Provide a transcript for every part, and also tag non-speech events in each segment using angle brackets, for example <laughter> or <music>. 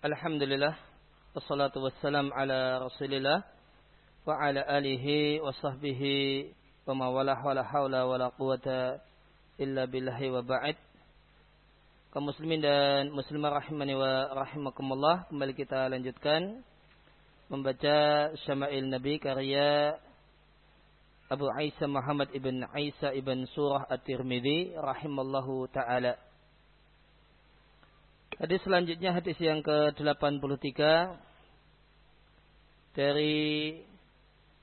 Alhamdulillah Wassalatu wassalam ala rasulillah Wa ala alihi wa sahbihi Wa mawalah wa la hawla wa la quwata Illa billahi wa ba'id kaum muslimin dan muslimah rahimani wa rahimakumullah kembali kita lanjutkan membaca Syama'il Nabi karya Abu Isa Muhammad ibn Isa ibn Surah At-Tirmidzi rahimallahu taala Hadis selanjutnya hadis yang ke-83 dari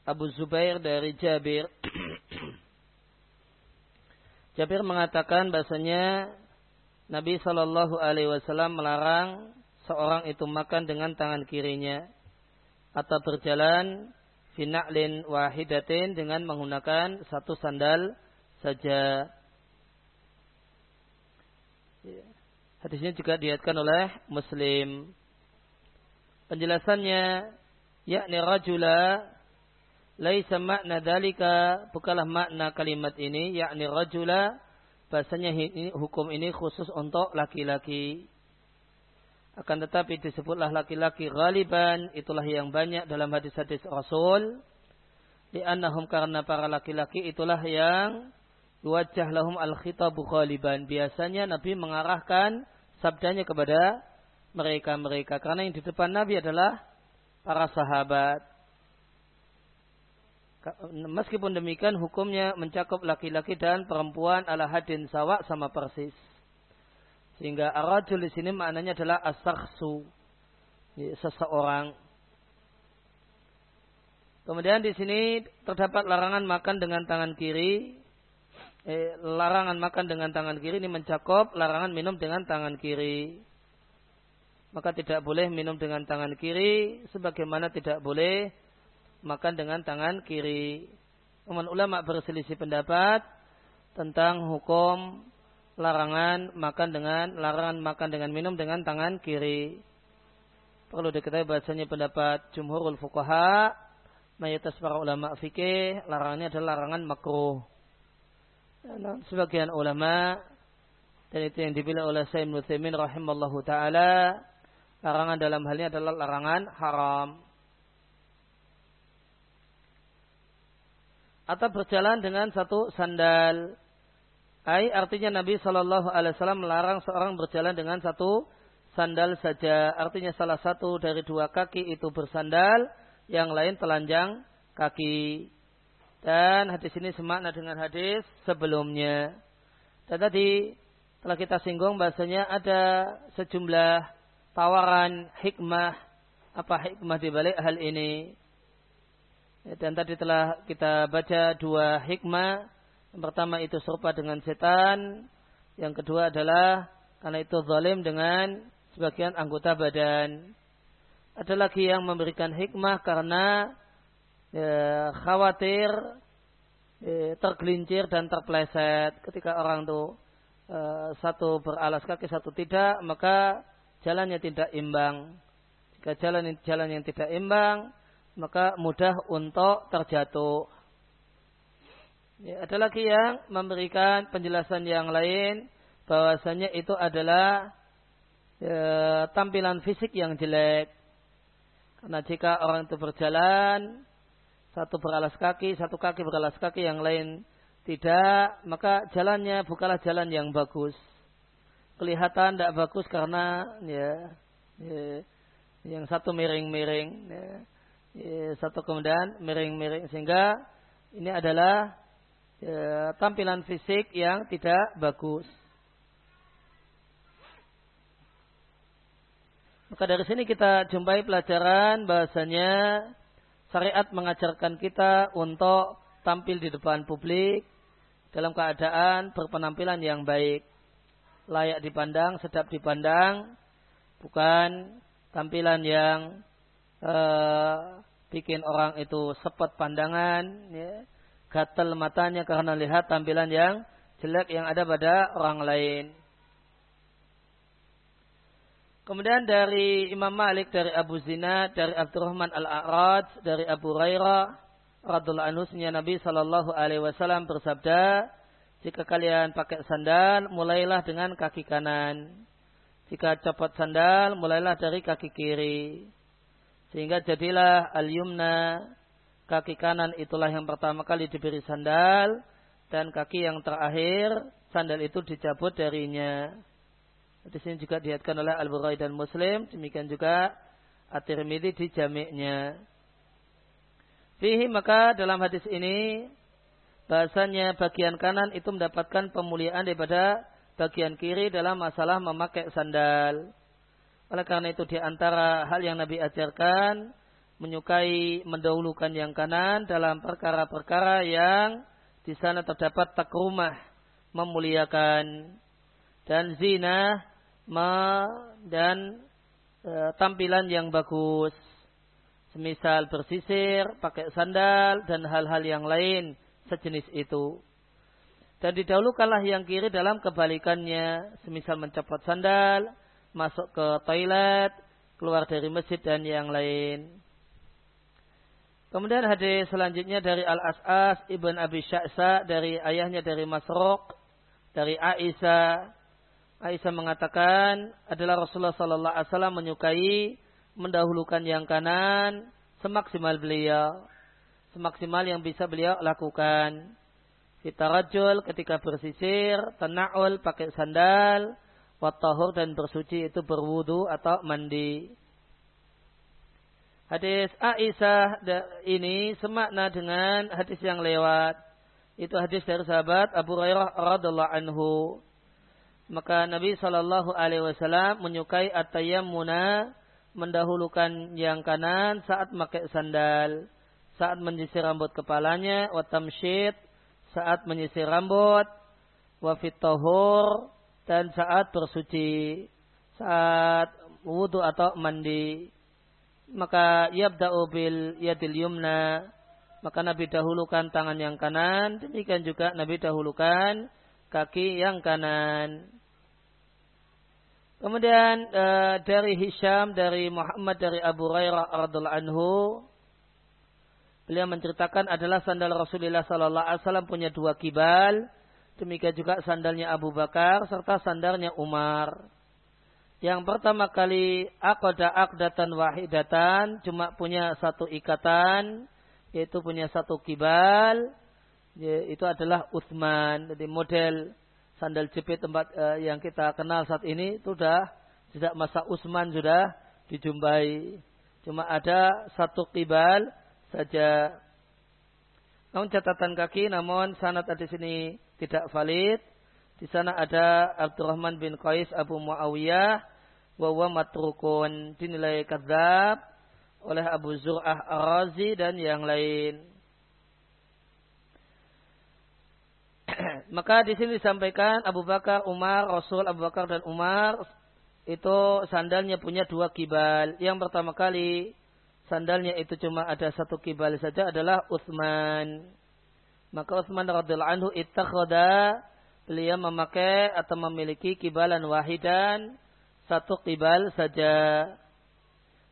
Abu Zubair dari Jabir. <clears throat> Jabir mengatakan bahasanya Nabi Shallallahu Alaihi Wasallam melarang seorang itu makan dengan tangan kirinya atau berjalan fina'lin wahidatin dengan menggunakan satu sandal saja. Yeah. Hadisnya juga diatkan oleh Muslim. Penjelasannya, yakni rajula laisa makna dalika bukanlah makna kalimat ini yakni rajula bahasanya ini, hukum ini khusus untuk laki-laki akan tetapi disebutlah laki-laki ghaliban itulah yang banyak dalam hadis-hadis Rasul li'annahum karena para laki-laki itulah yang wajah lahum al-khitabu ghaliban. Biasanya Nabi mengarahkan sabdanya kepada mereka-mereka. Karena yang di depan Nabi adalah para sahabat. Meskipun demikian hukumnya mencakup laki-laki dan perempuan ala hadin sawa sama persis. Sehingga arajul di sini maknanya adalah asakhsu. Seseorang. Kemudian di sini terdapat larangan makan dengan tangan kiri eh, larangan makan dengan tangan kiri ini mencakup larangan minum dengan tangan kiri. Maka tidak boleh minum dengan tangan kiri sebagaimana tidak boleh makan dengan tangan kiri. Umat ulama berselisih pendapat tentang hukum larangan makan dengan larangan makan dengan minum dengan tangan kiri. Perlu diketahui bahasanya pendapat jumhurul fuqaha mayoritas para ulama fikih larangannya adalah larangan makruh sebagian ulama dan itu yang dipilih oleh Sayyid Nuthimin rahimallahu taala larangan dalam hal ini adalah larangan haram atau berjalan dengan satu sandal Ai artinya Nabi Shallallahu Alaihi Wasallam melarang seorang berjalan dengan satu sandal saja. Artinya salah satu dari dua kaki itu bersandal, yang lain telanjang kaki. Dan hadis ini semakna dengan hadis sebelumnya. Dan tadi telah kita singgung bahasanya ada sejumlah tawaran hikmah. Apa hikmah di balik hal ini? Dan tadi telah kita baca dua hikmah. Yang pertama itu serupa dengan setan. Yang kedua adalah karena itu zalim dengan sebagian anggota badan. Ada lagi yang memberikan hikmah karena ya, khawatir ya, tergelincir dan terpleset. Ketika orang itu e, satu beralas kaki satu tidak maka jalannya tidak imbang. Jika jalan jalan yang tidak imbang maka mudah untuk terjatuh. Ya, ada lagi yang memberikan penjelasan yang lain bahwasanya itu adalah ya, tampilan fisik yang jelek. Karena jika orang itu berjalan satu beralas kaki, satu kaki beralas kaki, yang lain tidak, maka jalannya bukanlah jalan yang bagus. Kelihatan tidak bagus karena ya, ya yang satu miring-miring, ya, ya, satu kemudian miring-miring sehingga ini adalah ya, tampilan fisik yang tidak bagus. Maka dari sini kita jumpai pelajaran bahasanya syariat mengajarkan kita untuk tampil di depan publik dalam keadaan berpenampilan yang baik, layak dipandang, sedap dipandang, bukan tampilan yang uh, bikin orang itu sepet pandangan, ya, gatel matanya karena lihat tampilan yang jelek yang ada pada orang lain. Kemudian dari Imam Malik, dari Abu Zina, dari Abdurrahman Al-A'raj, dari Abu Rairah, radhiallahu anhu Nabi Shallallahu Alaihi Wasallam bersabda, jika kalian pakai sandal, mulailah dengan kaki kanan. Jika copot sandal, mulailah dari kaki kiri. Sehingga jadilah al-yumna, kaki kanan itulah yang pertama kali diberi sandal, dan kaki yang terakhir, sandal itu dicabut darinya. Di sini juga dihatkan oleh Al-Bukhari dan Muslim, demikian juga At-Tirmidzi di jamiknya. Fihi maka dalam hadis ini bahasanya bagian kanan itu mendapatkan pemuliaan daripada bagian kiri dalam masalah memakai sandal. Oleh karena itu di antara hal yang Nabi ajarkan menyukai mendahulukan yang kanan dalam perkara-perkara yang di sana terdapat takrumah memuliakan dan zina dan e, tampilan yang bagus. Semisal bersisir, pakai sandal dan hal-hal yang lain sejenis itu. Dan didahulukanlah yang kiri dalam kebalikannya, semisal mencopot sandal, masuk ke toilet, keluar dari masjid dan yang lain. Kemudian hadis selanjutnya dari Al-As'as Ibn Abi Sya'sa dari ayahnya dari Masruq dari Aisyah. Aisyah mengatakan adalah Rasulullah sallallahu alaihi wasallam menyukai mendahulukan yang kanan semaksimal beliau, semaksimal yang bisa beliau lakukan. Fitarajul ketika bersisir, tena'ul pakai sandal, watahur dan bersuci itu berwudu atau mandi. Hadis Aisyah ini semakna dengan hadis yang lewat. Itu hadis dari sahabat Abu Hurairah radhiallahu anhu. Maka Nabi Shallallahu Alaihi Wasallam menyukai at-tayammuna mendahulukan yang kanan saat pakai sandal, saat menyisir rambut kepalanya, watamshid saat menyisir rambut, wafit tohur, dan saat bersuci, saat wudhu atau mandi. Maka yabda'u bil yadil yumna, maka Nabi dahulukan tangan yang kanan, demikian juga Nabi dahulukan kaki yang kanan. Kemudian e, dari Hisham, dari Muhammad, dari Abu Hurairah radhiallahu anhu, Beliau menceritakan adalah sandal Rasulullah Sallallahu Alaihi Wasallam punya dua kibal. Demikian juga sandalnya Abu Bakar serta sandalnya Umar. Yang pertama kali akoda akdatan wahidatan cuma punya satu ikatan yaitu punya satu kibal itu adalah Utsman. Jadi model sandal jepit tempat uh, yang kita kenal saat ini itu sudah sejak masa Utsman sudah dijumpai. Cuma ada satu kibal saja. Namun catatan kaki, namun sanad di sini tidak valid. Di sana ada Abdurrahman bin Qais Abu Muawiyah wa matrukun dinilai kadzab oleh Abu Zur'ah Ar-Razi dan yang lain. Maka di sini disampaikan Abu Bakar, Umar, Rasul Abu Bakar dan Umar itu sandalnya punya dua kibal. Yang pertama kali sandalnya itu cuma ada satu kibal saja adalah Utsman. Maka Utsman radhiyallahu anhu ittakhadha beliau memakai atau memiliki kibalan wahidan satu kibal saja.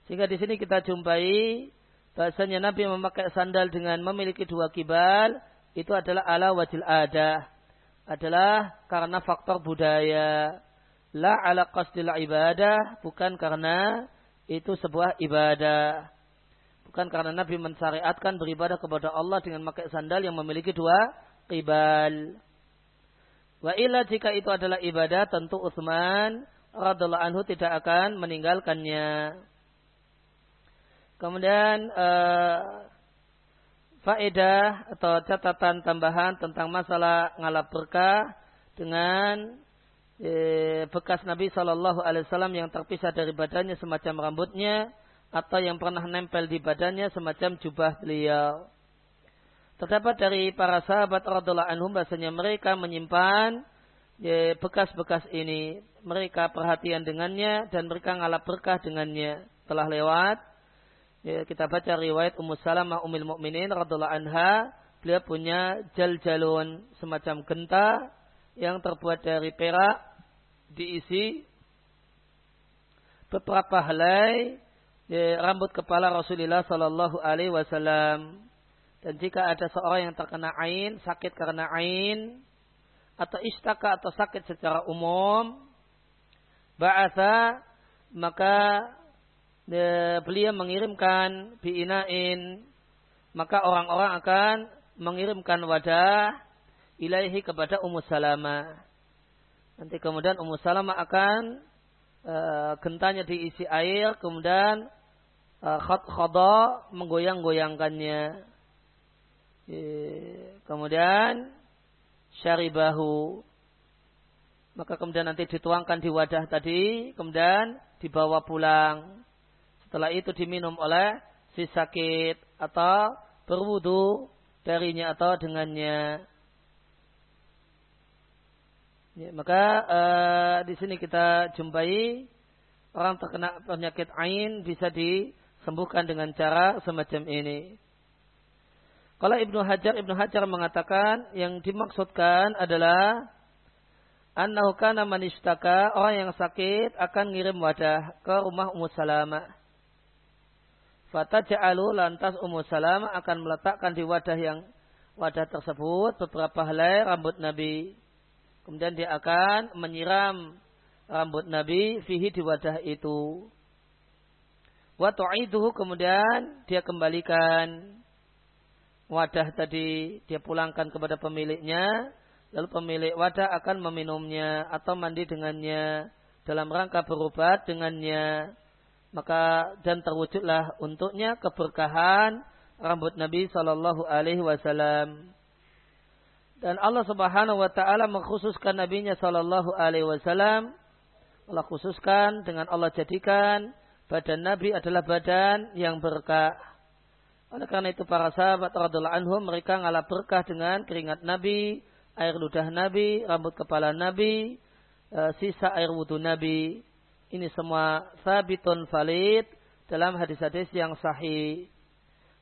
Sehingga di sini kita jumpai bahasanya Nabi memakai sandal dengan memiliki dua kibal itu adalah ala wajil ada adalah karena faktor budaya la ala qasdil ibadah bukan karena itu sebuah ibadah Bukan karena Nabi mensyariatkan beribadah kepada Allah dengan memakai sandal yang memiliki dua qibal. Wa illa jika itu adalah ibadah tentu Utsman radhiallahu anhu tidak akan meninggalkannya. Kemudian uh, faedah atau catatan tambahan tentang masalah ngalap berkah dengan eh, bekas Nabi Shallallahu Alaihi Wasallam yang terpisah dari badannya semacam rambutnya atau yang pernah nempel di badannya semacam jubah beliau. Terdapat dari para sahabat radhiallahu anhum bahasanya mereka menyimpan ya, bekas-bekas ini. Mereka perhatian dengannya dan mereka ngalap berkah dengannya. Telah lewat. Ya, kita baca riwayat Ummu Salamah Ummul Mukminin radhiallahu anha. Beliau punya jal-jalun semacam genta yang terbuat dari perak diisi beberapa helai ya, rambut kepala Rasulullah Sallallahu Alaihi Wasallam. Dan jika ada seorang yang terkena ain, sakit karena ain, atau istaka atau sakit secara umum, ba'atha maka de, beliau mengirimkan biinain maka orang-orang akan mengirimkan wadah ilaihi kepada Ummu Salamah. Nanti kemudian Ummu Salamah akan e, gentanya diisi air, kemudian e, khada menggoyang-goyangkannya. E, kemudian syaribahu maka kemudian nanti dituangkan di wadah tadi, kemudian dibawa pulang. Setelah itu diminum oleh si sakit atau berwudu darinya atau dengannya. Ya, maka uh, di sini kita jumpai orang terkena penyakit ain bisa disembuhkan dengan cara semacam ini. Kalau Ibnu Hajar, Ibnu Hajar mengatakan yang dimaksudkan adalah annahu kana man orang yang sakit akan ngirim wadah ke rumah Ummu Salamah. Fataja'alu lantas Ummu Salamah akan meletakkan di wadah yang wadah tersebut beberapa helai rambut Nabi. Kemudian dia akan menyiram rambut Nabi fihi di wadah itu. Wa tu'iduhu kemudian dia kembalikan wadah tadi dia pulangkan kepada pemiliknya lalu pemilik wadah akan meminumnya atau mandi dengannya dalam rangka berobat dengannya maka dan terwujudlah untuknya keberkahan rambut Nabi Shallallahu Alaihi Wasallam. Dan Allah Subhanahu Wa Taala mengkhususkan Nabi-Nya Shallallahu Alaihi Wasallam. Allah khususkan dengan Allah jadikan badan Nabi adalah badan yang berkah. Oleh karena itu para sahabat radhiallahu anhum mereka ngalah berkah dengan keringat Nabi air ludah Nabi, rambut kepala Nabi, e, sisa air wudhu Nabi. Ini semua sabitun valid dalam hadis-hadis yang sahih.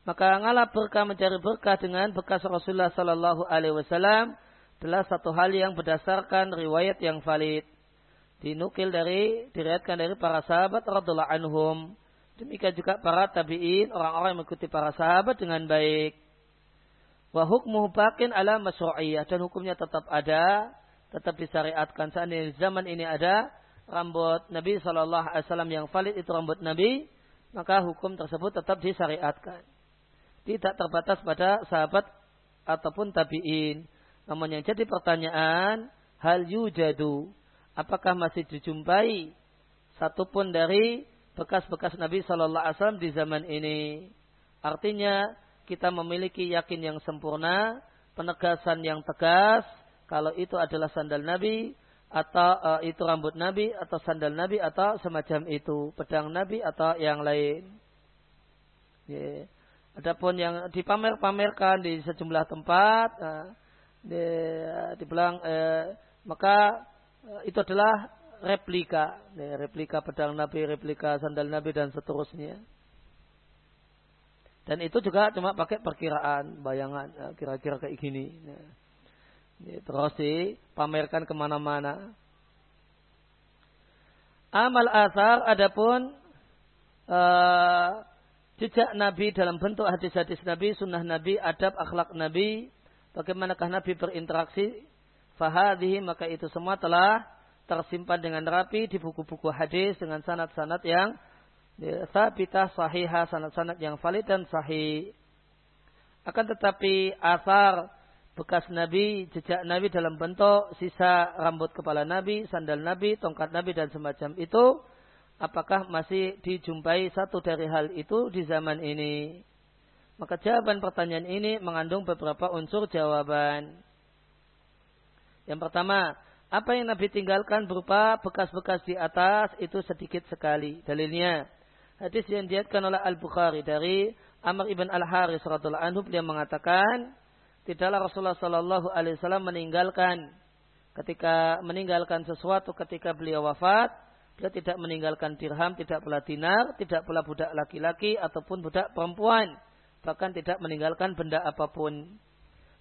Maka ngalah berkah mencari berkah dengan bekas Rasulullah Sallallahu Alaihi Wasallam adalah satu hal yang berdasarkan riwayat yang valid. Dinukil dari, diriatkan dari para sahabat radhiallahu anhum. Demikian juga para tabi'in, orang-orang yang mengikuti para sahabat dengan baik. Wa hukmuhu bakin ala masyru'iyah. Dan hukumnya tetap ada. Tetap disyariatkan. Seandainya zaman ini ada rambut Nabi SAW yang valid itu rambut Nabi. Maka hukum tersebut tetap disyariatkan. Tidak terbatas pada sahabat ataupun tabi'in. Namun yang jadi pertanyaan. Hal yujadu. Apakah masih dijumpai satupun dari bekas-bekas Nabi SAW di zaman ini. Artinya kita memiliki yakin yang sempurna, penegasan yang tegas, kalau itu adalah sandal Nabi, atau uh, itu rambut Nabi, atau sandal Nabi, atau semacam itu, pedang Nabi, atau yang lain. Yeah. Adapun yang dipamer-pamerkan di sejumlah tempat, uh, di, dibilang, uh, maka uh, itu adalah replika, replika pedang Nabi, replika sandal Nabi dan seterusnya. Dan itu juga cuma pakai perkiraan, bayangan, ya, kira-kira kayak gini. Ya. Ya, terus dipamerkan ke mana-mana. Amal asar adapun uh, jejak Nabi dalam bentuk hadis-hadis Nabi, sunnah Nabi, adab, akhlak Nabi, bagaimanakah Nabi berinteraksi, fahadihi maka itu semua telah tersimpan dengan rapi di buku-buku hadis dengan sanat-sanat yang Ya, sabitah sahihah sanad-sanad yang valid dan sahih. Akan tetapi asar bekas Nabi, jejak Nabi dalam bentuk sisa rambut kepala Nabi, sandal Nabi, tongkat Nabi dan semacam itu, apakah masih dijumpai satu dari hal itu di zaman ini? Maka jawaban pertanyaan ini mengandung beberapa unsur jawaban. Yang pertama, apa yang Nabi tinggalkan berupa bekas-bekas di atas itu sedikit sekali. Dalilnya, Hadis yang diatkan oleh Al-Bukhari dari Amr ibn Al-Haris radhiallahu anhu beliau mengatakan tidaklah Rasulullah sallallahu alaihi wasallam meninggalkan ketika meninggalkan sesuatu ketika beliau wafat beliau tidak meninggalkan dirham, tidak pula dinar, tidak pula budak laki-laki ataupun budak perempuan, bahkan tidak meninggalkan benda apa pun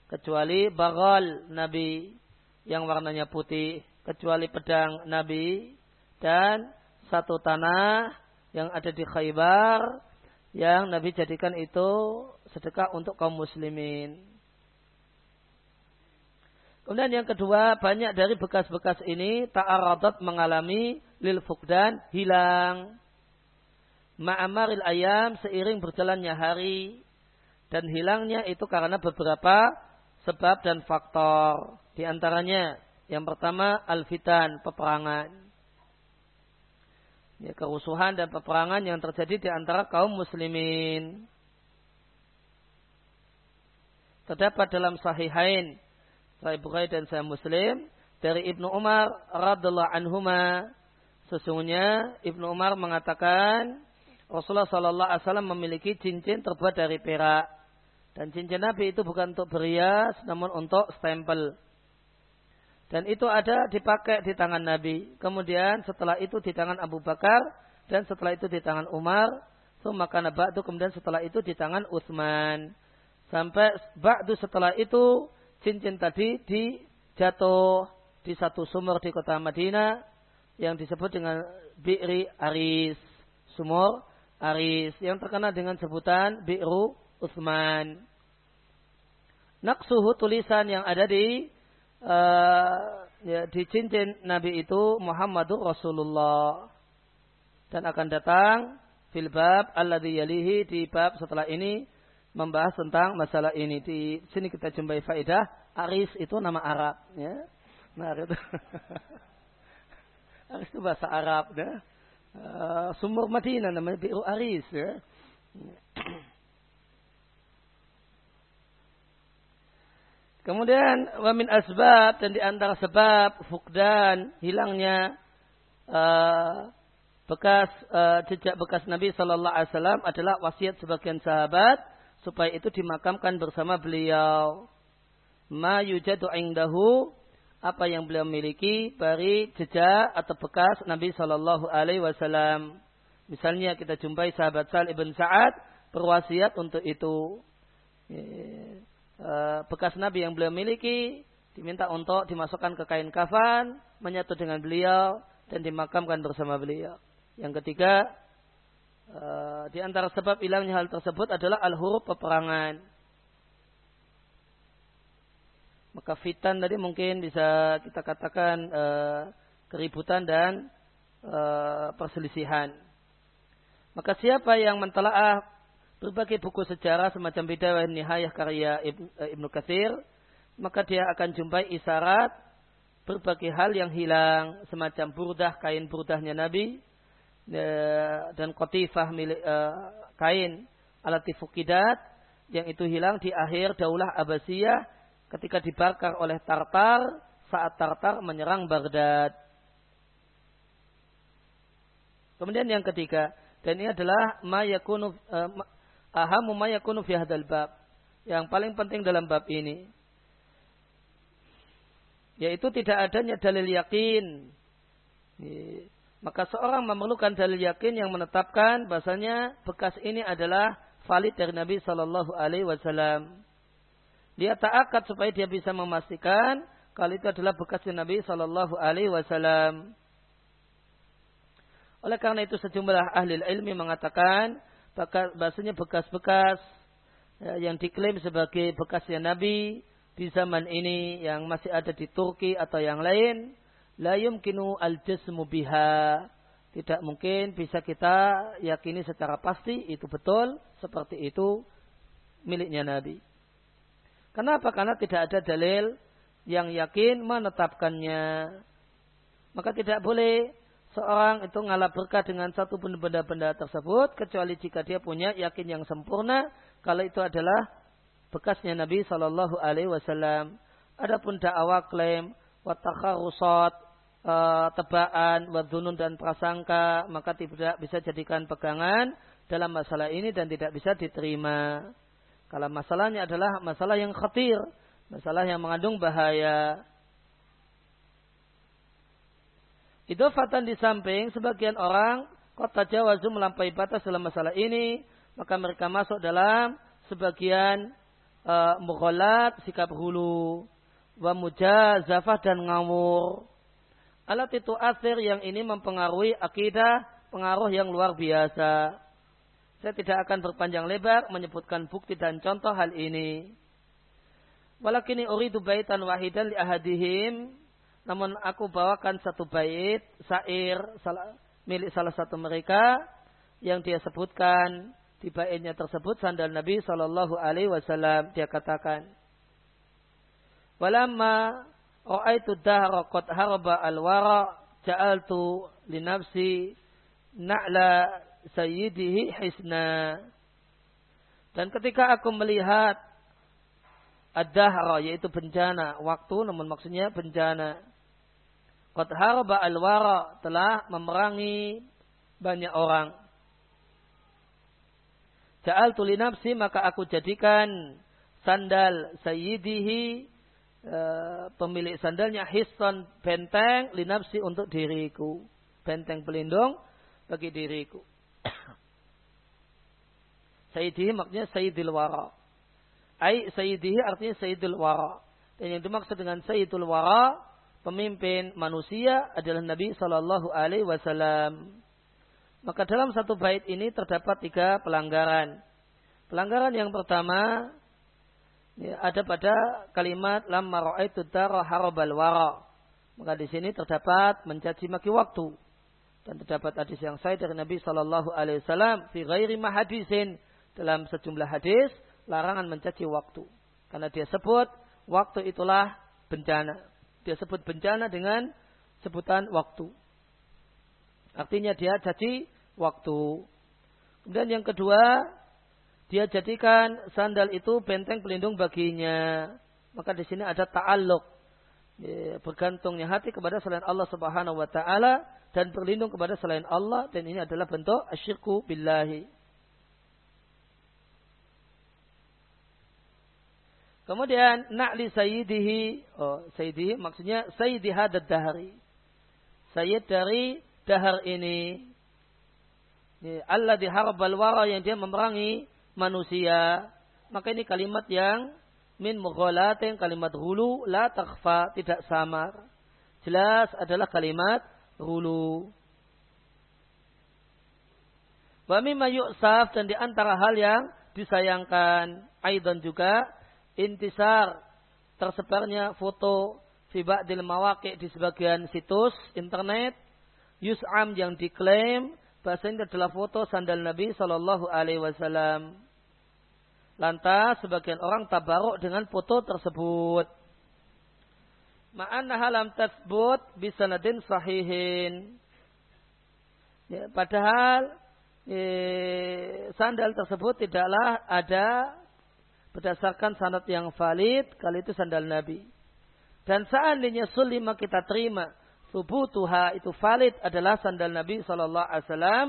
kecuali bagal Nabi yang warnanya putih, kecuali pedang Nabi dan satu tanah yang ada di Khaybar yang Nabi jadikan itu sedekah untuk kaum muslimin. Kemudian yang kedua, banyak dari bekas-bekas ini ta'aradat mengalami lil fukdan hilang. Ma'amaril ayam seiring berjalannya hari dan hilangnya itu karena beberapa sebab dan faktor. Di antaranya yang pertama alfitan peperangan. Ya, kerusuhan dan peperangan yang terjadi di antara kaum muslimin. Terdapat dalam sahihain Sahih Bukhari dan Sahih Muslim dari Ibnu Umar radhiallahu anhuma. Sesungguhnya Ibnu Umar mengatakan Rasulullah Shallallahu Alaihi Wasallam memiliki cincin terbuat dari perak. Dan cincin Nabi itu bukan untuk berias namun untuk stempel. Dan itu ada dipakai di tangan Nabi. Kemudian setelah itu di tangan Abu Bakar dan setelah itu di tangan Umar. Maka itu kemudian setelah itu di tangan Utsman. Sampai ba'du setelah itu cincin tadi dijatuh di satu sumur di kota Madinah yang disebut dengan Bi'ri Aris. Sumur Aris yang terkenal dengan sebutan Bi'ru Utsman. Naksuhu tulisan yang ada di uh, ya, di cincin Nabi itu Muhammadur Rasulullah dan akan datang fil bab alladhi yalihi di bab setelah ini membahas tentang masalah ini. Di sini kita jumpai faedah Aris itu nama Arab, ya. Nah, itu. <laughs> Aris itu bahasa Arab, ya. Uh, sumur Madinah namanya Bi'u Aris, ya. <clears throat> Kemudian wamin asbab dan di antara sebab fukdan hilangnya uh, bekas uh, jejak bekas Nabi Shallallahu Alaihi Wasallam adalah wasiat sebagian sahabat supaya itu dimakamkan bersama beliau. Ma yujadu indahu apa yang beliau miliki dari jejak atau bekas Nabi Shallallahu Alaihi Wasallam. Misalnya kita jumpai sahabat Sal ibn Sa'ad berwasiat untuk itu. Eh, bekas Nabi yang beliau miliki diminta untuk dimasukkan ke kain kafan, menyatu dengan beliau dan dimakamkan bersama beliau. Yang ketiga, Eh, di antara sebab hilangnya hal tersebut adalah al-huruf peperangan. Maka fitan tadi mungkin bisa kita katakan uh, keributan dan uh, perselisihan. Maka siapa yang mentelaah berbagai buku sejarah semacam Bidayah Nihayah karya Ibnu Katsir, maka dia akan jumpai isyarat berbagai hal yang hilang semacam burdah kain burdahnya Nabi dan kotifah milik uh, kain alat tifukidat yang itu hilang di akhir daulah Abbasiyah ketika dibakar oleh Tartar saat Tartar menyerang Baghdad. Kemudian yang ketiga, dan ini adalah mayakunu uh, ahamu mayakunu fi bab. Yang paling penting dalam bab ini yaitu tidak adanya dalil yakin maka seorang memerlukan dalil yakin yang menetapkan bahasanya bekas ini adalah valid dari Nabi Shallallahu Alaihi Wasallam. Dia akad supaya dia bisa memastikan kalau itu adalah bekas Nabi Shallallahu Alaihi Wasallam. Oleh karena itu sejumlah ahli ilmi mengatakan bahasanya bekas-bekas ya, yang diklaim sebagai bekasnya Nabi di zaman ini yang masih ada di Turki atau yang lain la yumkinu al-jismu biha. Tidak mungkin bisa kita yakini secara pasti itu betul seperti itu miliknya Nabi. Kenapa? Karena tidak ada dalil yang yakin menetapkannya. Maka tidak boleh seorang itu ngalah berkah dengan satu benda-benda tersebut kecuali jika dia punya yakin yang sempurna kalau itu adalah bekasnya Nabi Shallallahu Alaihi Wasallam. Adapun dakwah klaim watakharusat uh, tebaan, wadunun dan prasangka, maka tidak bisa jadikan pegangan dalam masalah ini dan tidak bisa diterima. Kalau masalahnya adalah masalah yang khatir, masalah yang mengandung bahaya. Itu fatan di samping sebagian orang kota Jawazu melampaui batas dalam masalah ini, maka mereka masuk dalam sebagian uh, mughalat, sikap hulu, wa mujazafah dan ngawur. Alat itu asir yang ini mempengaruhi akidah, pengaruh yang luar biasa. Saya tidak akan berpanjang lebar menyebutkan bukti dan contoh hal ini. Walakini uridu baitan wahidan li ahadihim. Namun aku bawakan satu bait, sair, salah, milik salah satu mereka yang dia sebutkan di baitnya tersebut sandal Nabi Shallallahu Alaihi Wasallam dia katakan, Walamma ra'aitu dahra qad harba al-wara ja'altu li nafsi na'la sayyidihi hisna. Dan ketika aku melihat ad-dahra yaitu bencana, waktu namun maksudnya bencana. Qad harba al-wara telah memerangi banyak orang. Ja'al tuli nafsi maka aku jadikan sandal sayyidihi e, pemilik sandalnya histon benteng linapsi untuk diriku. Benteng pelindung bagi diriku. <clears throat> sayyidihi maksudnya sayyidil wara. Ai sayyidihi artinya sayyidil wara. Dan yang dimaksud dengan sayyidul wara, pemimpin manusia adalah Nabi Shallallahu Alaihi Wasallam. Maka dalam satu bait ini terdapat tiga pelanggaran. Pelanggaran yang pertama ya, ada pada kalimat lam maraitu dara harabal wara. Maka di sini terdapat mencaci maki waktu. Dan terdapat hadis yang saya dari Nabi Shallallahu Alaihi Wasallam fi ghairi mahadisin dalam sejumlah hadis larangan mencaci waktu. Karena dia sebut waktu itulah bencana. Dia sebut bencana dengan sebutan waktu. Artinya dia caci waktu. Kemudian yang kedua, dia jadikan sandal itu benteng pelindung baginya. Maka di sini ada ta'alluq. Ya, bergantungnya hati kepada selain Allah subhanahu wa ta'ala dan berlindung kepada selain Allah dan ini adalah bentuk asyirku billahi. Kemudian na'li sayyidihi, oh sayyidihi maksudnya sayyidi hadad dahari. Sayyid dari dahar ini. Allah diharbal wara yang dia memerangi manusia. Maka ini kalimat yang min mughalatin kalimat hulu la takhfa tidak samar. Jelas adalah kalimat hulu. Wa mimma yu'saf dan di antara hal yang disayangkan aidan juga intisar tersebarnya foto fi ba'dil mawaqi di sebagian situs internet yus'am yang diklaim bahasanya adalah foto sandal Nabi Shallallahu Alaihi Wasallam. Lantas sebagian orang tabaruk dengan foto tersebut. Ma'anna halam tasbut bisanadin sahihin. Ya, padahal eh, sandal tersebut tidaklah ada berdasarkan sanad yang valid kali itu sandal Nabi. Dan seandainya sulima kita terima subutuha itu valid adalah sandal Nabi Shallallahu Alaihi Wasallam,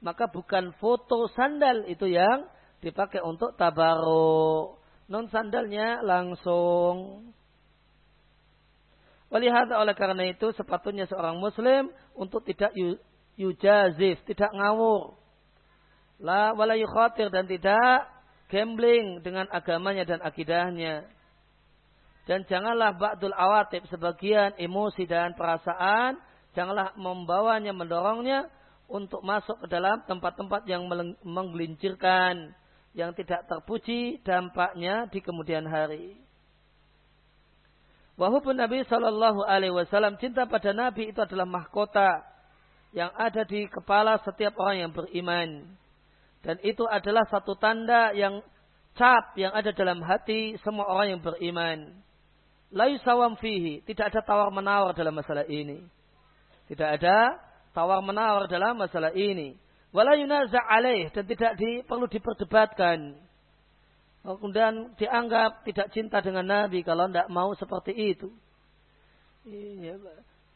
maka bukan foto sandal itu yang dipakai untuk tabaruk. Non sandalnya langsung. Walihata oleh karena itu sepatutnya seorang muslim untuk tidak yujazif, tidak ngawur. La wala yukhatir dan tidak gambling dengan agamanya dan akidahnya. Dan janganlah ba'dul awatib sebagian emosi dan perasaan. Janganlah membawanya, mendorongnya untuk masuk ke dalam tempat-tempat yang menggelincirkan. Yang tidak terpuji dampaknya di kemudian hari. Wahupun Nabi Shallallahu Alaihi Wasallam cinta pada Nabi itu adalah mahkota yang ada di kepala setiap orang yang beriman. Dan itu adalah satu tanda yang cap yang ada dalam hati semua orang yang beriman. Layu sawam fihi. Tidak ada tawar menawar dalam masalah ini. Tidak ada tawar menawar dalam masalah ini. Wala yunaza alaih. Dan tidak di, perlu diperdebatkan. Kemudian dianggap tidak cinta dengan Nabi kalau tidak mau seperti itu. Iya,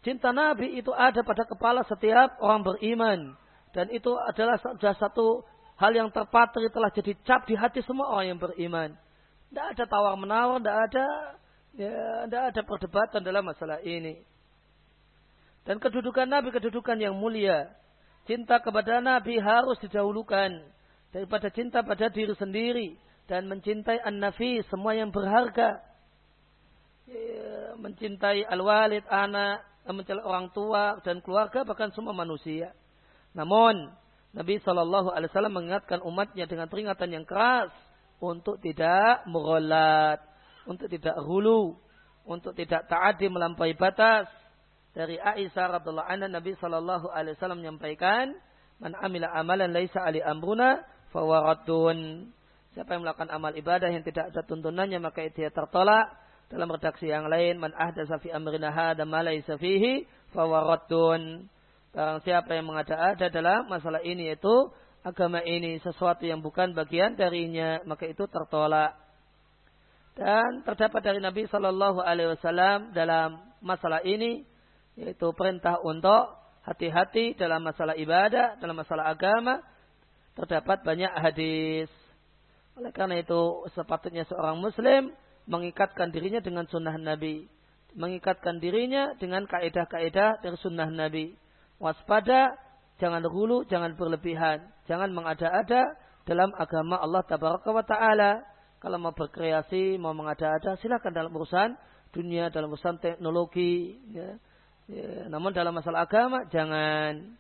cinta Nabi itu ada pada kepala setiap orang beriman. Dan itu adalah satu hal yang terpatri telah jadi cap di hati semua orang yang beriman. Tidak ada tawar menawar, tidak ada Ya, tidak ada perdebatan dalam masalah ini. Dan kedudukan Nabi kedudukan yang mulia. Cinta kepada Nabi harus didahulukan daripada cinta pada diri sendiri dan mencintai an-nafi semua yang berharga. Ya, mencintai al-walid, anak, mencintai orang tua dan keluarga bahkan semua manusia. Namun Nabi Shallallahu Alaihi Wasallam mengingatkan umatnya dengan peringatan yang keras untuk tidak merolat, untuk tidak hulu, untuk tidak taati melampaui batas. Dari Aisyah radhiallahu anha Nabi sallallahu alaihi wasallam menyampaikan, "Man amila amalan laisa ali amruna fawaradun." Siapa yang melakukan amal ibadah yang tidak ada tuntunannya maka dia tertolak. Dalam redaksi yang lain, "Man ahdasa fi amrina hadza ma laisa fihi fawaradun." Barang siapa yang mengada-ada dalam masalah ini itu agama ini sesuatu yang bukan bagian darinya, maka itu tertolak. Dan terdapat dari Nabi Shallallahu Alaihi Wasallam dalam masalah ini yaitu perintah untuk hati-hati dalam masalah ibadah, dalam masalah agama. Terdapat banyak hadis. Oleh karena itu sepatutnya seorang Muslim mengikatkan dirinya dengan sunnah Nabi, mengikatkan dirinya dengan kaedah-kaedah dari sunnah Nabi. Waspada, jangan hulu, jangan berlebihan, jangan mengada-ada dalam agama Allah Tabaraka wa Ta'ala kalau mau berkreasi, mau mengada-ada, silakan dalam urusan dunia, dalam urusan teknologi. Ya. Ya, namun dalam masalah agama, jangan.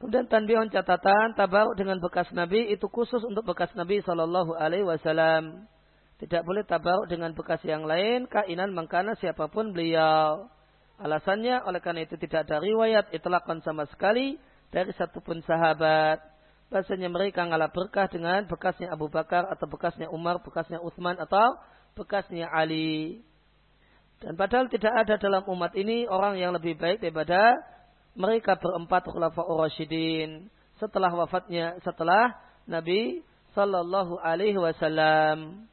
Kemudian tanbihon catatan, tabaruk dengan bekas Nabi itu khusus untuk bekas Nabi Shallallahu Alaihi Wasallam. Tidak boleh tabaruk dengan bekas yang lain, kainan mengkana siapa pun beliau. Alasannya, oleh karena itu tidak ada riwayat itlaqan sama sekali dari satupun sahabat bahasanya mereka ngalah berkah dengan bekasnya Abu Bakar atau bekasnya Umar, bekasnya Utsman atau bekasnya Ali. Dan padahal tidak ada dalam umat ini orang yang lebih baik daripada mereka berempat khulafaur rasyidin setelah wafatnya setelah Nabi sallallahu alaihi wasallam.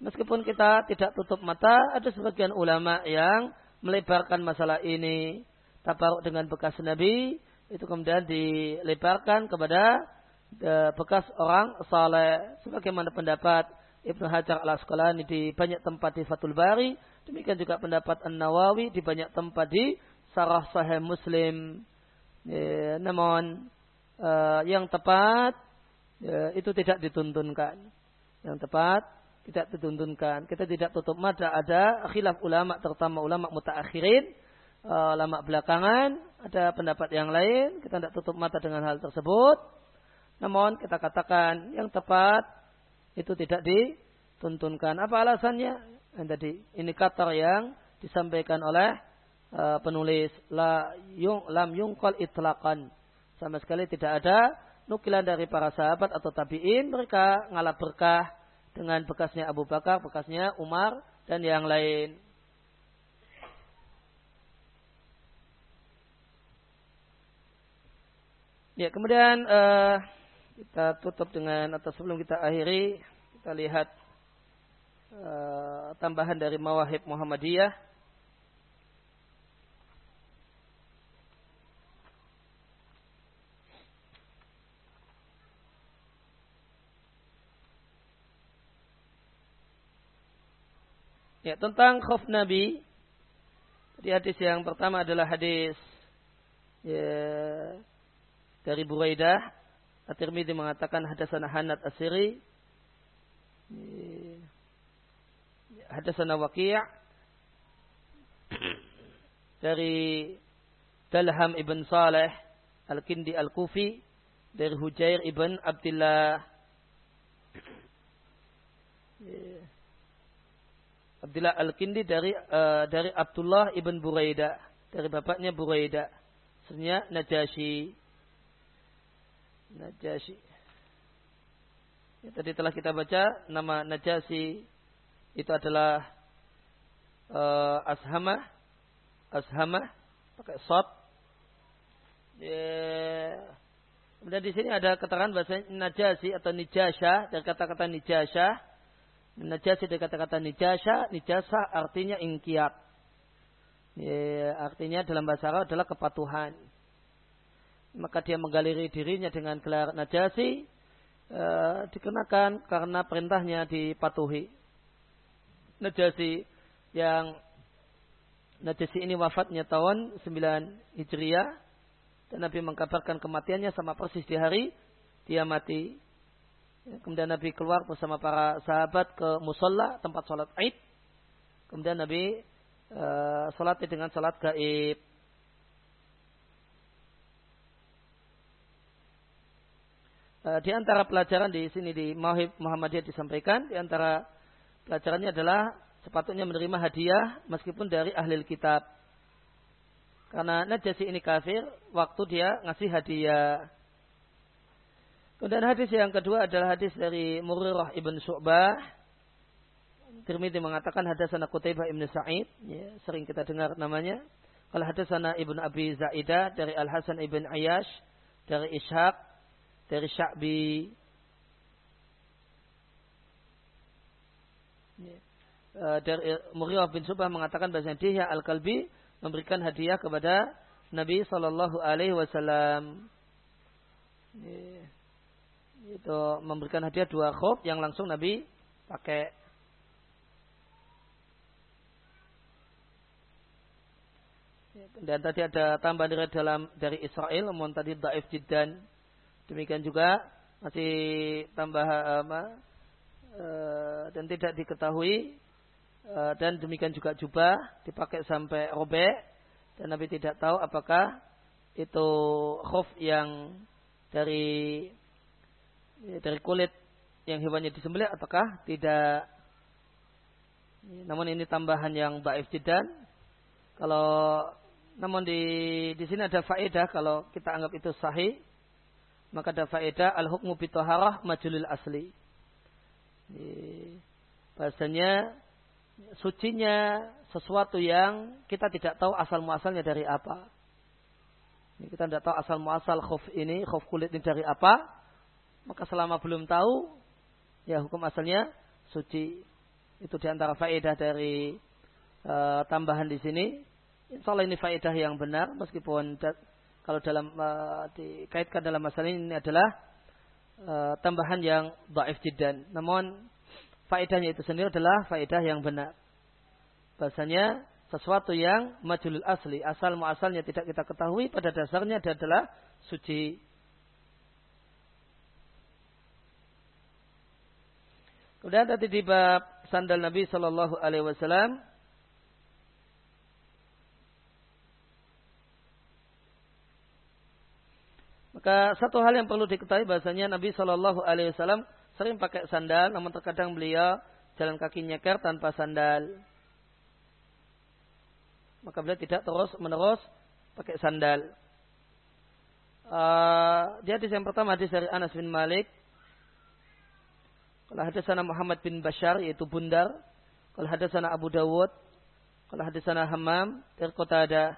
Meskipun kita tidak tutup mata, ada sebagian ulama yang melebarkan masalah ini. Tabaruk dengan bekas Nabi itu kemudian dilebarkan kepada bekas orang saleh. Sebagaimana pendapat Ibnu Hajar al Asqalani di banyak tempat di Fathul Bari demikian juga pendapat An Nawawi di banyak tempat di Sarah Sahih Muslim. E, namun e, yang tepat e, itu tidak dituntunkan. Yang tepat tidak dituntunkan. Kita tidak tutup mata. Ada khilaf ulama terutama ulama mutaakhirin e, ulama belakangan. Ada pendapat yang lain. Kita tidak tutup mata dengan hal tersebut namun kita katakan yang tepat itu tidak dituntunkan. Apa alasannya? Yang tadi indikator yang disampaikan oleh uh, penulis la yung lam yungkol itlaqan. Sama sekali tidak ada nukilan dari para sahabat atau tabi'in mereka ngalap berkah dengan bekasnya Abu Bakar, bekasnya Umar dan yang lain. Ya, kemudian uh, kita tutup dengan atau sebelum kita akhiri kita lihat uh, tambahan dari Mawahib Muhammadiyah. Ya, tentang khauf Nabi. Di hadis yang pertama adalah hadis ya, dari Buraidah At-Tirmidzi mengatakan hadasana Hanat Asiri hadasana Waqi' dari Dalham ibn Saleh Al-Kindi Al-Kufi. Dari Hujair ibn Abdullah Abdullah Al-Kindi dari uh, dari Abdullah ibn Buraida. Dari bapaknya Buraida. Sebenarnya Najasyi Najasyi. Ya, tadi telah kita baca nama Najasyi itu adalah uh, Ashamah, Ashamah pakai sod. Ya. Kemudian di sini ada keterangan bahasa Najasyi atau Nijasha dari kata-kata Nijasha. Najasyi dari kata-kata Nijasha, Nijasa artinya ingkiat. Ya, artinya dalam bahasa Arab adalah kepatuhan maka dia menggaliri dirinya dengan gelar najasi e, dikenakan karena perintahnya dipatuhi. Najasi yang Najasi ini wafatnya tahun 9 Hijriah dan Nabi mengkabarkan kematiannya sama persis di hari dia mati. Kemudian Nabi keluar bersama para sahabat ke musola tempat sholat Aid. Kemudian Nabi uh, sholat dengan sholat gaib. Di antara pelajaran di sini di Mauhib Muhammadiyah disampaikan di antara pelajarannya adalah sepatutnya menerima hadiah meskipun dari ahli kitab. Karena Najasi ini kafir waktu dia ngasih hadiah. Kemudian hadis yang kedua adalah hadis dari Murirah ibn Syu'bah. Tirmidzi mengatakan hadasana Qutaibah ibn Sa'id. Ya, sering kita dengar namanya. Kalau hadasana ibn Abi Zaidah dari Al Hasan ibn Ayash dari Ishaq dari Sya'bi ya. uh, dari Muriyah bin Subah mengatakan bahasa dia Al-Kalbi memberikan hadiah kepada Nabi Shallallahu Alaihi Wasallam. Itu memberikan hadiah dua khuf yang langsung Nabi pakai. Dan tadi ada tambahan dari dalam dari Israel, namun tadi daif jiddan. Demikian juga masih tambah apa uh, dan tidak diketahui uh, dan demikian juga jubah dipakai sampai robek dan Nabi tidak tahu apakah itu khuf yang dari dari kulit yang hewannya disembelih ataukah tidak. Namun ini tambahan yang baif jidan. Kalau namun di di sini ada faedah kalau kita anggap itu sahih, maka ada faedah al hukmu bitaharah majulil asli. Bahasanya sucinya sesuatu yang kita tidak tahu asal muasalnya dari apa. Kita tidak tahu asal muasal khuf ini, khuf kulit ini dari apa. Maka selama belum tahu, ya hukum asalnya suci. Itu di antara faedah dari uh, tambahan di sini. Insya Allah ini faedah yang benar meskipun kalau dalam uh, dikaitkan dalam masalah ini adalah uh, tambahan yang dhaif jiddan. Namun faedahnya itu sendiri adalah faedah yang benar. Bahasanya sesuatu yang majulul asli, asal muasalnya tidak kita ketahui pada dasarnya adalah suci. Kemudian tadi di bab sandal Nabi Shallallahu Alaihi Wasallam Maka satu hal yang perlu diketahui bahasanya Nabi Shallallahu Alaihi Wasallam sering pakai sandal, namun terkadang beliau jalan kaki nyeker tanpa sandal. Maka beliau tidak terus menerus pakai sandal. Uh, di hadis yang pertama hadis dari Anas bin Malik. Kalau hadis sana Muhammad bin Bashar yaitu Bundar. Kalau hadis sana Abu Dawud. Kalau hadis sana Hammam dari Qatada.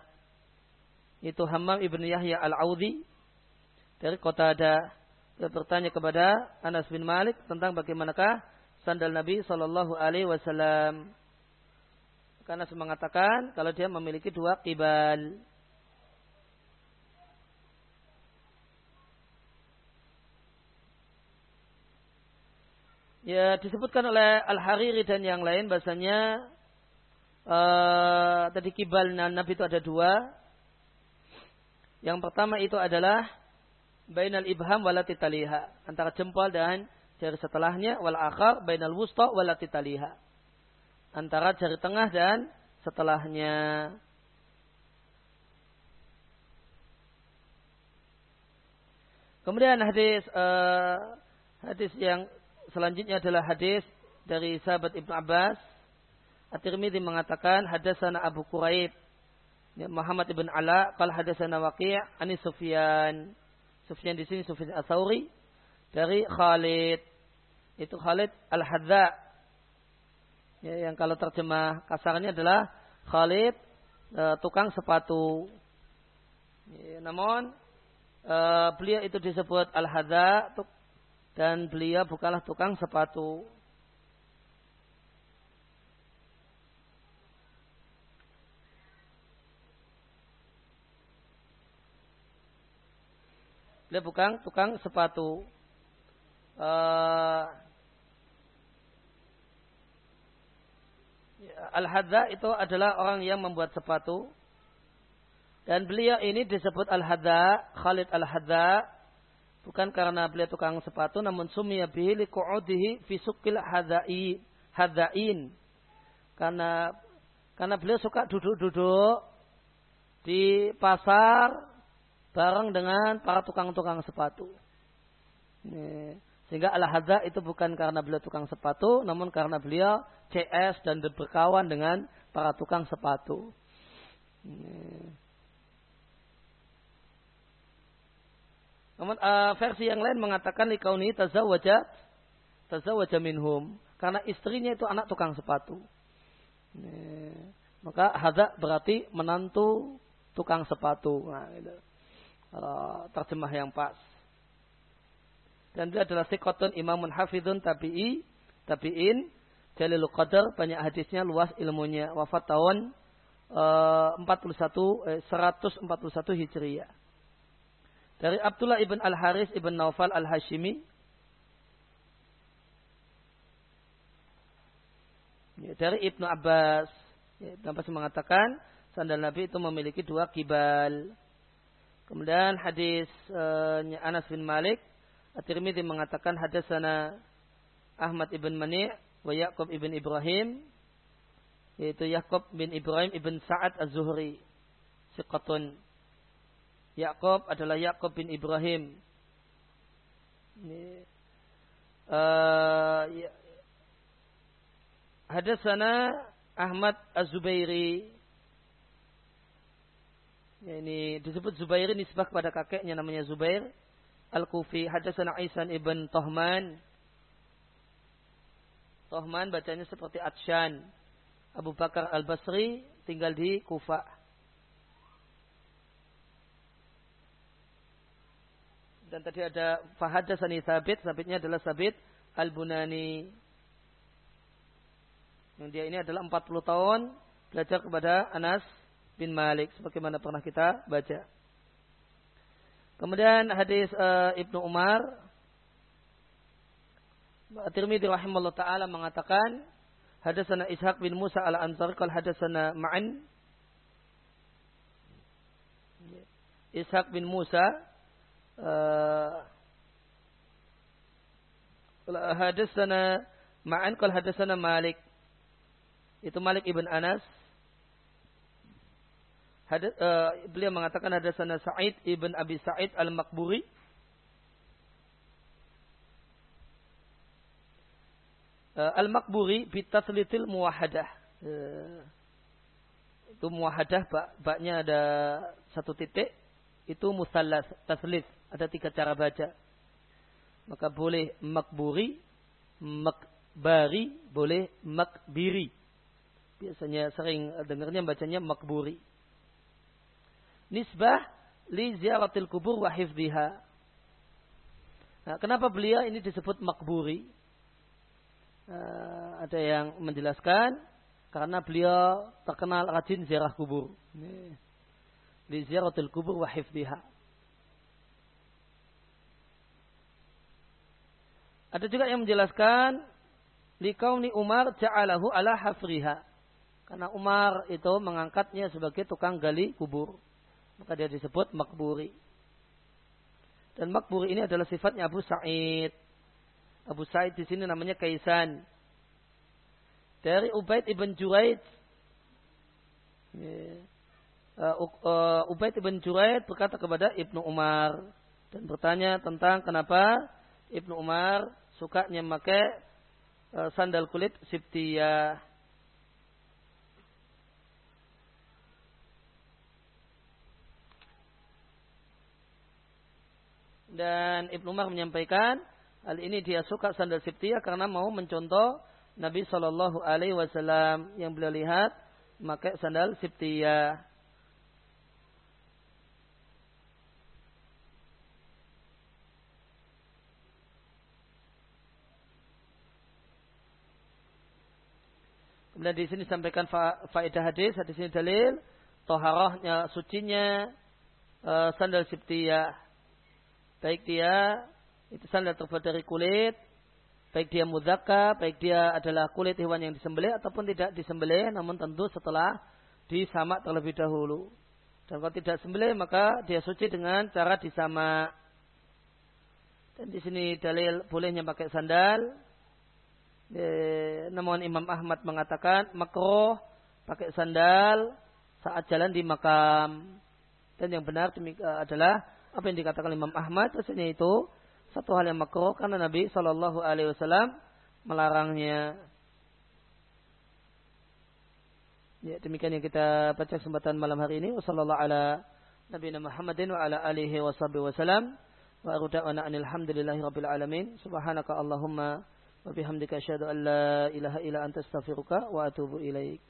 Itu Hammam ibn Yahya al-Audi dari kota ada bertanya kepada Anas bin Malik tentang bagaimanakah sandal Nabi Shallallahu Alaihi Wasallam. Karena mengatakan kalau dia memiliki dua kibal. Ya disebutkan oleh Al Hariri dan yang lain bahasanya uh, tadi kibal Nabi itu ada dua. Yang pertama itu adalah bainal ibham walati taliha. Antara jempol dan jari setelahnya wal akhar bainal wusta walati taliha. Antara jari tengah dan setelahnya. Kemudian hadis uh, hadis yang selanjutnya adalah hadis dari sahabat Ibnu Abbas. At-Tirmidzi mengatakan hadasana Abu Quraib Muhammad ibn Ala qala hadasana Waqi' ani Sufyan Sufyan di sini Sufyan Atsauri dari Khalid. Itu Khalid Al-Hadza. Ya, yang kalau terjemah kasarnya adalah Khalid e, tukang sepatu. Ya, namun e, beliau itu disebut Al-Hadza dan beliau bukanlah tukang sepatu. Beliau bukan tukang sepatu. Uh, Al-Hadza itu adalah orang yang membuat sepatu. Dan beliau ini disebut Al-Hadza, Khalid Al-Hadza. Bukan karena beliau tukang sepatu, namun sumia bihi liqu'udihi fi sukil hadzain. Karena karena beliau suka duduk-duduk di pasar bareng dengan para tukang-tukang sepatu. Ini, Sehingga al-hadza itu bukan karena beliau tukang sepatu, namun karena beliau CS dan berkawan dengan para tukang sepatu. Namun uh, versi yang lain mengatakan likauni tazawwaja tazawwaja minhum karena istrinya itu anak tukang sepatu. Maka hadza berarti menantu tukang sepatu. Nah, itu. Uh, terjemah yang pas. Dan dia adalah sikotun imamun hafidun tabi'i tabi'in. Jalilul qadar banyak hadisnya luas ilmunya. Wafat tahun uh, 41 eh, 141 Hijriah. Dari Abdullah ibn Al Haris ibn Naufal Al Hashimi ya, dari Ibnu Abbas. Ya, Ibnu Abbas mengatakan sandal Nabi itu memiliki dua kibal kemudian hadis uh, Anas bin Malik At-Tirmidzi mengatakan hadasana Ahmad ibn Mani' wa Yaqub ibn Ibrahim yaitu Yaqub bin Ibrahim ibn Sa'ad Az-Zuhri siqatun Yaqub adalah Yaqub bin Ibrahim ini uh, ya. Hadasana Ahmad Az-Zubairi ya, ini disebut Zubairi nisbah kepada kakeknya namanya Zubair Al-Kufi hadatsana Aisan ibn Tohman. Tohman bacanya seperti Atshan. Abu Bakar Al-Basri tinggal di Kufa. Dan tadi ada Fahadasani Sabit. Sabitnya adalah Sabit Al-Bunani. Yang dia ini adalah 40 tahun belajar kepada Anas bin Malik. Sebagaimana pernah kita baca. Kemudian hadis uh, Ibnu Umar Tirmidzi rahimahullah taala mengatakan hadasana Ishaq bin Musa al-Ansari qal hadasana Ma'an Ishaq bin Musa uh, hadasana Ma'an qal hadasana Malik itu Malik ibn Anas Hadas, uh, beliau mengatakan ada sana Sa'id ibn Abi Sa'id al-Makburi. Uh, al-Makburi bitaslitil muwahadah. Uh, itu muwahadah bak, baknya ada satu titik. Itu musallas, taslis. Ada tiga cara baca. Maka boleh makburi, makbari, boleh makbiri. Biasanya sering dengarnya bacanya makburi nisbah li ziaratil kubur wa hifdhiha. Nah, kenapa beliau ini disebut makburi? Uh, ada yang menjelaskan karena beliau terkenal rajin ziarah kubur. Li ziaratil kubur wa hifdhiha. Ada juga yang menjelaskan likauni Umar ja'alahu ala hafriha. Karena Umar itu mengangkatnya sebagai tukang gali kubur maka dia disebut makburi. Dan makburi ini adalah sifatnya Abu Sa'id. Abu Sa'id di sini namanya Kaisan. Dari Ubaid ibn Juraid. Uh, uh, Ubaid ibn Juraid berkata kepada Ibnu Umar dan bertanya tentang kenapa Ibnu Umar sukanya memakai uh, sandal kulit sibtiyah. Dan Ibnu Umar menyampaikan hal ini dia suka sandal siptiyah karena mau mencontoh Nabi Shallallahu Alaihi Wasallam. Yang beliau lihat memakai sandal siptiyah. Kemudian di sini sampaikan faedah hadis, hadis ini dalil toharohnya, sucinya uh, sandal siptiyah baik dia itu sandal terbuat dari kulit, baik dia mudaka, baik dia adalah kulit hewan yang disembelih ataupun tidak disembelih, namun tentu setelah disamak terlebih dahulu. Dan kalau tidak sembelih maka dia suci dengan cara disamak. Dan di sini dalil bolehnya pakai sandal. E, namun Imam Ahmad mengatakan makroh pakai sandal saat jalan di makam. Dan yang benar adalah apa yang dikatakan Imam Ahmad rasanya itu satu hal yang makruh karena Nabi Shallallahu Alaihi Wasallam melarangnya. Ya, demikian yang kita baca kesempatan malam hari ini. Wassalamualaikum ala Nabi Muhammadin wa ala alihi wa sahbihi wasallam. Wa aruda'ana anilhamdulillahi rabbil alamin. Subhanaka Allahumma wa bihamdika asyhadu an la ilaha illa anta astaghfiruka wa atubu ilaik.